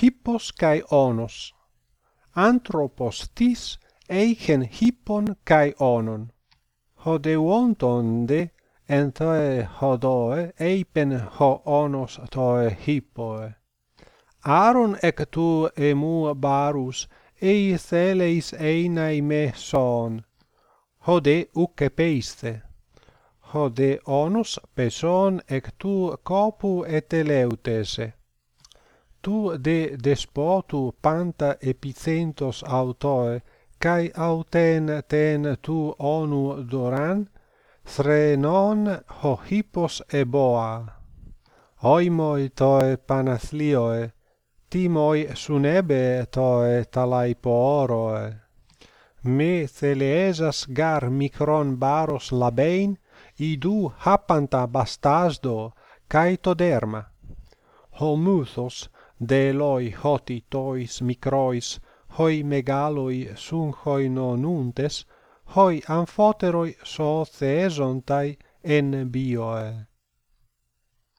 hippos kai onos. Anthropos tis eichen hippon kai onon. Hodeuontonde en toe hodoe eipen ho onos toe hippoe. Aaron ec tu emu barus ei theleis einai me son. Hode uc peiste. Hode onus peson ec tu copu et eleutese tu de despotu panta epicentos autoe, kai auten ten tu onu doran, threnon ho hippos eboa. Oimoi toe panathlioe, timoi sunebe toe talaipooroe. Me theleesas gar micron baros labein, idu hapanta bastasdo, kai to derma homuthos de loi hoti tois microis hoi megaloi sunchoin nuntes hoi amphoteroi so theesontai en bioe.